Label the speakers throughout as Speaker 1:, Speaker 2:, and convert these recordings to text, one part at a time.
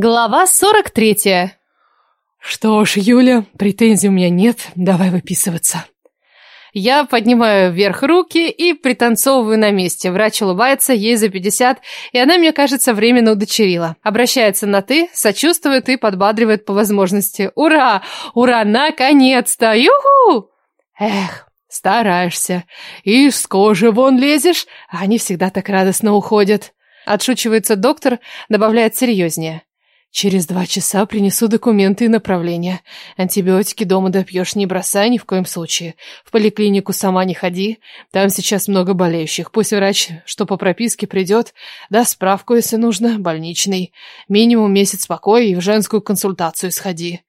Speaker 1: Глава 43.
Speaker 2: Что ж, Юля, претензий у меня нет, давай выписываться.
Speaker 1: Я поднимаю вверх руки и пританцовываю на месте. Врач улыбается, ей за 50, и она, мне кажется, временно удочерила. Обращается на «ты», сочувствует и подбадривает по возможности. «Ура! Ура! Наконец-то! Юху!»
Speaker 2: Эх, стараешься. И с кожи вон лезешь, а они всегда так радостно уходят.
Speaker 1: Отшучивается доктор, добавляет серьезнее.
Speaker 2: Через два часа принесу документы и направления. Антибиотики дома допьешь, не бросай ни в коем случае. В поликлинику сама не ходи. Там сейчас много болеющих. Пусть врач, что по прописке придет, даст справку, если нужно, больничный. Минимум месяц покоя и в женскую консультацию сходи.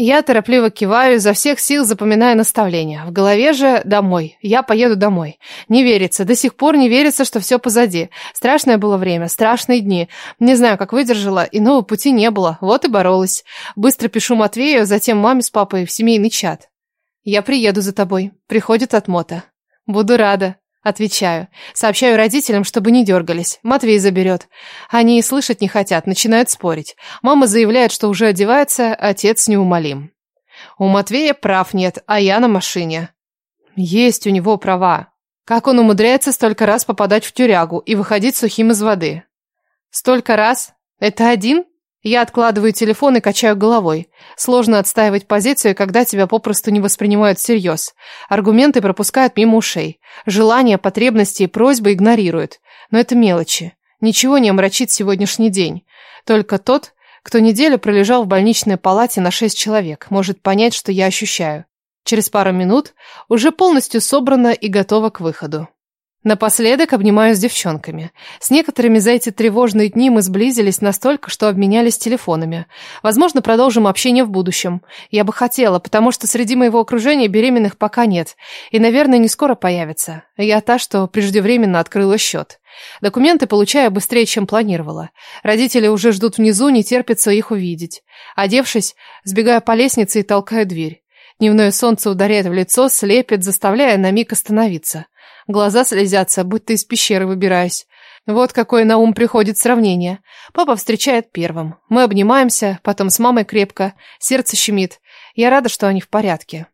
Speaker 1: Я торопливо киваю, изо всех сил запоминая наставления. В голове же «домой». Я поеду домой. Не верится, до сих пор не верится, что все позади. Страшное было время, страшные дни. Не знаю, как выдержала, иного пути не было. Вот и боролась. Быстро пишу Матвею, затем маме с папой в семейный чат. «Я приеду за тобой», — приходит от Мота. «Буду рада», Отвечаю. Сообщаю родителям, чтобы не дергались. Матвей заберет. Они и слышать не хотят, начинают спорить. Мама заявляет, что уже одевается, отец неумолим. У Матвея прав нет, а я на машине. Есть у него права. Как он умудряется столько раз попадать в тюрягу и выходить сухим из воды? Столько раз? Это один? Я откладываю телефон и качаю головой. Сложно отстаивать позицию, когда тебя попросту не воспринимают всерьез. Аргументы пропускают мимо ушей. Желания, потребности и просьбы игнорируют. Но это мелочи. Ничего не омрачит сегодняшний день. Только тот, кто неделю пролежал в больничной палате на шесть человек, может понять, что я ощущаю. Через пару минут уже полностью собрана и готова к выходу. Напоследок обнимаюсь с девчонками. С некоторыми за эти тревожные дни мы сблизились настолько, что обменялись телефонами. Возможно, продолжим общение в будущем. Я бы хотела, потому что среди моего окружения беременных пока нет. И, наверное, не скоро появится. Я та, что преждевременно открыла счет. Документы получаю быстрее, чем планировала. Родители уже ждут внизу, не терпится их увидеть. Одевшись, сбегаю по лестнице и толкаю дверь. Дневное солнце ударяет в лицо, слепит, заставляя на миг остановиться. Глаза слезятся, будто из пещеры выбираюсь. Вот какое на ум приходит сравнение. Папа встречает первым. Мы обнимаемся, потом с мамой крепко. Сердце щемит. Я рада, что они в порядке.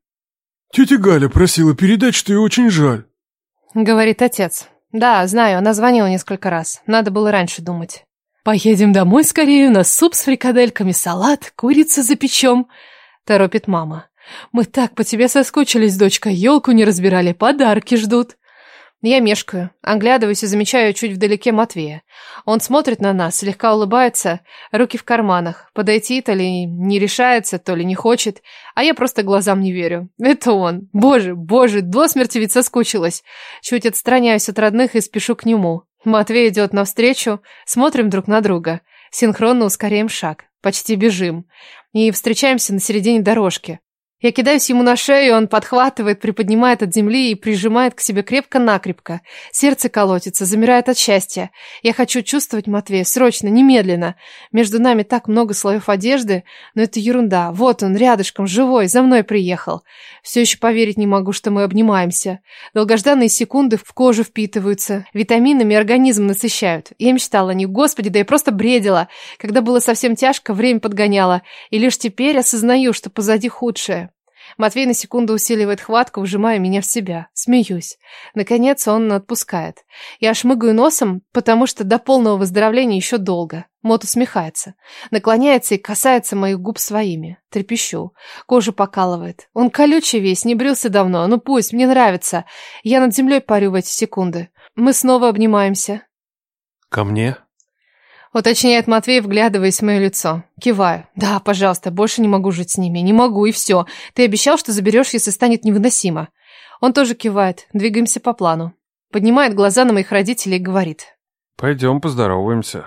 Speaker 3: «Тетя Галя просила передать, что ей очень жаль», —
Speaker 1: говорит отец. «Да, знаю, она звонила несколько раз. Надо было раньше думать».
Speaker 2: «Поедем домой скорее, у нас суп с фрикадельками, салат, курица запечем», — торопит мама. «Мы так по тебе соскучились, дочка, елку не разбирали, подарки ждут». Я мешкаю, оглядываюсь и замечаю чуть вдалеке Матвея. Он смотрит на нас, слегка улыбается, руки в карманах. Подойти то ли не решается, то ли не хочет, а я просто глазам не верю. Это он. Боже, боже, до смерти ведь соскучилась. Чуть отстраняюсь от родных и спешу к нему. Матвей идет навстречу, смотрим друг на друга. Синхронно ускоряем шаг. Почти бежим. И встречаемся на середине дорожки. Я кидаюсь ему на шею, он подхватывает, приподнимает от земли и прижимает к себе крепко-накрепко. Сердце колотится, замирает от счастья. Я хочу чувствовать Матвея, срочно, немедленно. Между нами так много слоев одежды, но это ерунда. Вот он, рядышком, живой, за мной приехал. Все еще поверить не могу, что мы обнимаемся. Долгожданные секунды в кожу впитываются, витаминами организм насыщают. Я мечтала о них, господи, да я просто бредила. Когда было совсем тяжко, время подгоняло. И лишь теперь осознаю, что позади худшее. Матвей на секунду усиливает хватку, вжимая меня в себя. Смеюсь. Наконец он отпускает. Я шмыгаю носом, потому что до полного выздоровления еще долго. Мот усмехается. Наклоняется и касается моих губ своими. Трепещу. Кожу покалывает. Он колючий весь, не брился давно. Ну пусть, мне нравится. Я над землей парю в эти секунды. Мы снова обнимаемся.
Speaker 3: «Ко мне?»
Speaker 1: Уточняет Матвей, вглядываясь в мое лицо. Киваю. Да, пожалуйста, больше не могу жить с ними. Не могу, и все. Ты обещал, что заберешь, если станет невыносимо. Он тоже кивает. Двигаемся по плану. Поднимает глаза на моих родителей и говорит.
Speaker 3: Пойдем поздороваемся.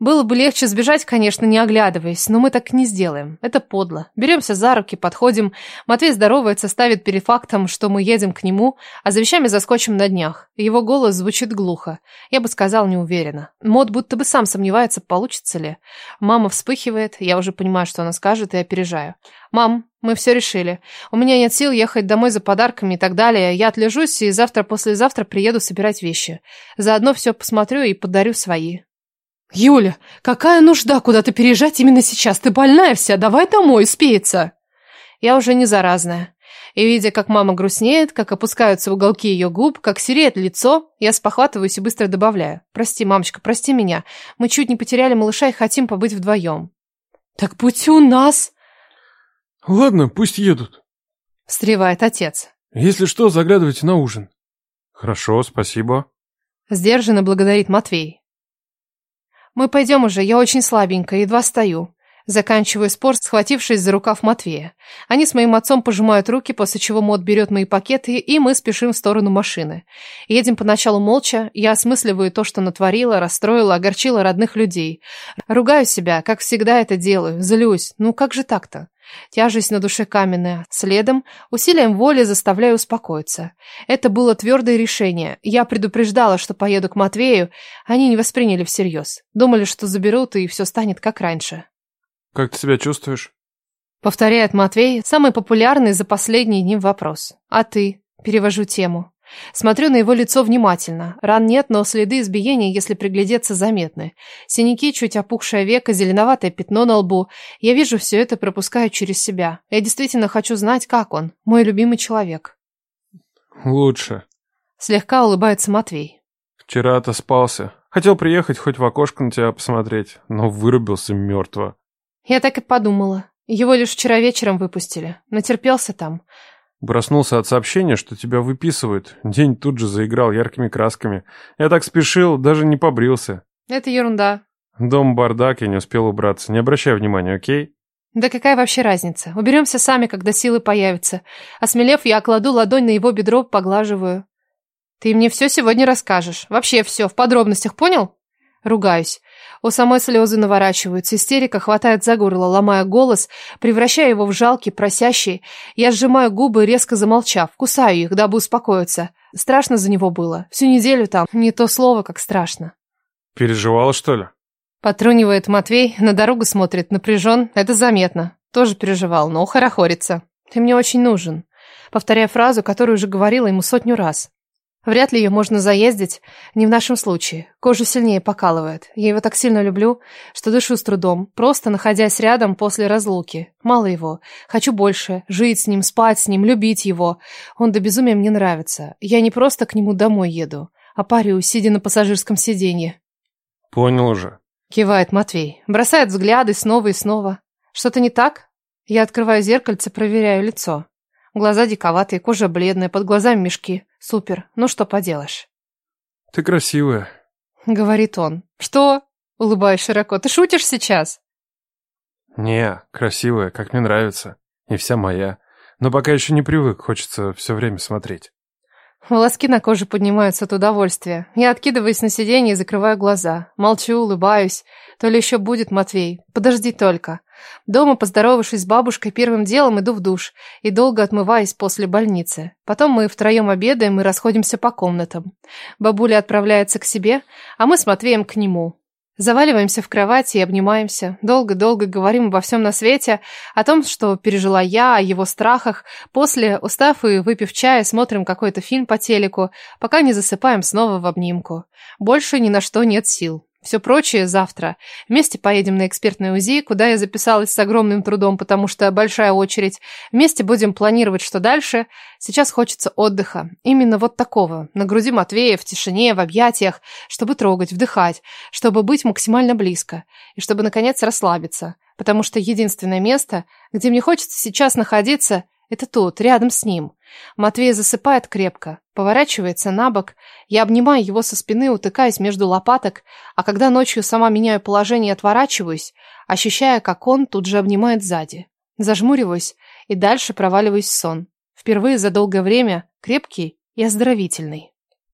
Speaker 1: Было бы легче сбежать, конечно, не оглядываясь, но мы так не сделаем. Это подло. Беремся за руки, подходим. Матвей здоровается, ставит перед фактом, что мы едем к нему, а за вещами заскочим на днях. Его голос звучит глухо. Я бы сказал, неуверенно. Мод будто бы сам сомневается, получится ли. Мама вспыхивает, я уже понимаю, что она скажет, и опережаю. «Мам, мы все решили. У меня нет сил ехать домой за подарками и так далее. Я отлежусь и завтра-послезавтра приеду собирать вещи. Заодно все посмотрю и подарю свои».
Speaker 2: Юля, какая нужда куда-то переезжать именно сейчас? Ты больная вся, давай домой, успеется.
Speaker 1: Я уже не заразная. И видя, как мама грустнеет, как опускаются уголки ее губ, как сереет лицо, я спохватываюсь и быстро добавляю. Прости, мамочка, прости меня. Мы чуть не потеряли малыша и хотим побыть вдвоем.
Speaker 2: Так будь у нас.
Speaker 3: Ладно, пусть едут.
Speaker 1: Встревает отец.
Speaker 3: Если что, заглядывайте на ужин.
Speaker 4: Хорошо, спасибо.
Speaker 1: Сдержанно благодарит Матвей. Мы пойдем уже, я очень слабенькая, едва стою. Заканчиваю спор, схватившись за рукав Матвея. Они с моим отцом пожимают руки, после чего Мот берет мои пакеты, и мы спешим в сторону машины. Едем поначалу молча, я осмысливаю то, что натворила, расстроила, огорчила родных людей. Ругаю себя, как всегда это делаю, злюсь. Ну как же так-то? Тяжесть на душе каменная. Следом, усилием воли заставляю успокоиться. Это было твердое решение. Я предупреждала, что поеду к Матвею. Они не восприняли всерьез. Думали, что заберут, и все станет как раньше.
Speaker 4: Как ты себя чувствуешь?
Speaker 1: Повторяет Матвей, самый популярный за последние дни вопрос. А ты? Перевожу тему. Смотрю на его лицо внимательно. Ран нет, но следы избиения, если приглядеться, заметны. Синяки, чуть опухшее веко, зеленоватое пятно на лбу. Я вижу все это, пропускаю через себя. Я действительно хочу знать, как он. Мой любимый человек.
Speaker 4: Лучше.
Speaker 1: Слегка улыбается Матвей.
Speaker 4: Вчера отоспался. Хотел приехать хоть в окошко на тебя посмотреть, но вырубился мертво.
Speaker 1: Я так и подумала. Его лишь вчера вечером выпустили. Натерпелся там.
Speaker 4: Проснулся от сообщения, что тебя выписывают. День тут же заиграл яркими красками. Я так спешил, даже не побрился.
Speaker 1: Это ерунда.
Speaker 4: Дом бардак, я не успел убраться. Не обращай внимания, окей?
Speaker 1: Да какая вообще разница? Уберемся сами, когда силы появятся. Осмелев, я кладу ладонь на его бедро, поглаживаю. Ты мне все сегодня расскажешь. Вообще все, в подробностях, понял? Ругаюсь. У самой слезы наворачиваются, истерика хватает за горло, ломая голос, превращая его в жалкий, просящий. Я сжимаю губы, резко замолчав, кусаю их, дабы успокоиться. Страшно за него было. Всю неделю там. Не то слово, как страшно.
Speaker 4: Переживала, что ли?
Speaker 1: Потрунивает Матвей, на дорогу смотрит, напряжен. Это заметно. Тоже переживал, но хорохорится. Ты мне очень нужен. Повторяя фразу, которую уже говорила ему сотню раз. Вряд ли ее можно заездить, не в нашем случае. Кожу сильнее покалывает. Я его так сильно люблю, что дышу с трудом, просто находясь рядом после разлуки. Мало его. Хочу больше. Жить с ним, спать с ним, любить его. Он до безумия мне нравится. Я не просто к нему домой еду, а парю, сидя на пассажирском сиденье.
Speaker 4: Понял уже.
Speaker 1: Кивает Матвей. Бросает взгляды снова и снова. Что-то не так? Я открываю зеркальце, проверяю лицо. Глаза диковатые, кожа бледная, под глазами мешки. Супер. Ну что поделаешь?
Speaker 4: Ты красивая.
Speaker 1: Говорит он. Что? Улыбаюсь широко. Ты шутишь сейчас?
Speaker 4: Не, красивая, как мне нравится. И вся моя. Но пока еще не привык, хочется все время смотреть.
Speaker 1: Волоски на коже поднимаются от удовольствия. Я откидываюсь на сиденье и закрываю глаза. Молчу, улыбаюсь. То ли еще будет, Матвей. Подожди только. Дома, поздоровавшись с бабушкой, первым делом иду в душ и долго отмываюсь после больницы. Потом мы втроем обедаем и расходимся по комнатам. Бабуля отправляется к себе, а мы с Матвеем к нему. Заваливаемся в кровати и обнимаемся. Долго-долго говорим обо всем на свете, о том, что пережила я, о его страхах. После, устав и выпив чая, смотрим какой-то фильм по телеку, пока не засыпаем снова в обнимку. Больше ни на что нет сил. Все прочее завтра. Вместе поедем на экспертное УЗИ, куда я записалась с огромным трудом, потому что большая очередь. Вместе будем планировать, что дальше. Сейчас хочется отдыха. Именно вот такого. На груди Матвея, в тишине, в объятиях, чтобы трогать, вдыхать, чтобы быть максимально близко. И чтобы, наконец, расслабиться. Потому что единственное место, где мне хочется сейчас находиться, это тут, рядом с ним. Матвей засыпает крепко, поворачивается на бок. Я обнимаю его со спины, утыкаясь между лопаток, а когда ночью сама меняю положение и отворачиваюсь, ощущая, как он тут же обнимает сзади. Зажмуриваюсь и дальше проваливаюсь в сон. Впервые за долгое время крепкий и оздоровительный.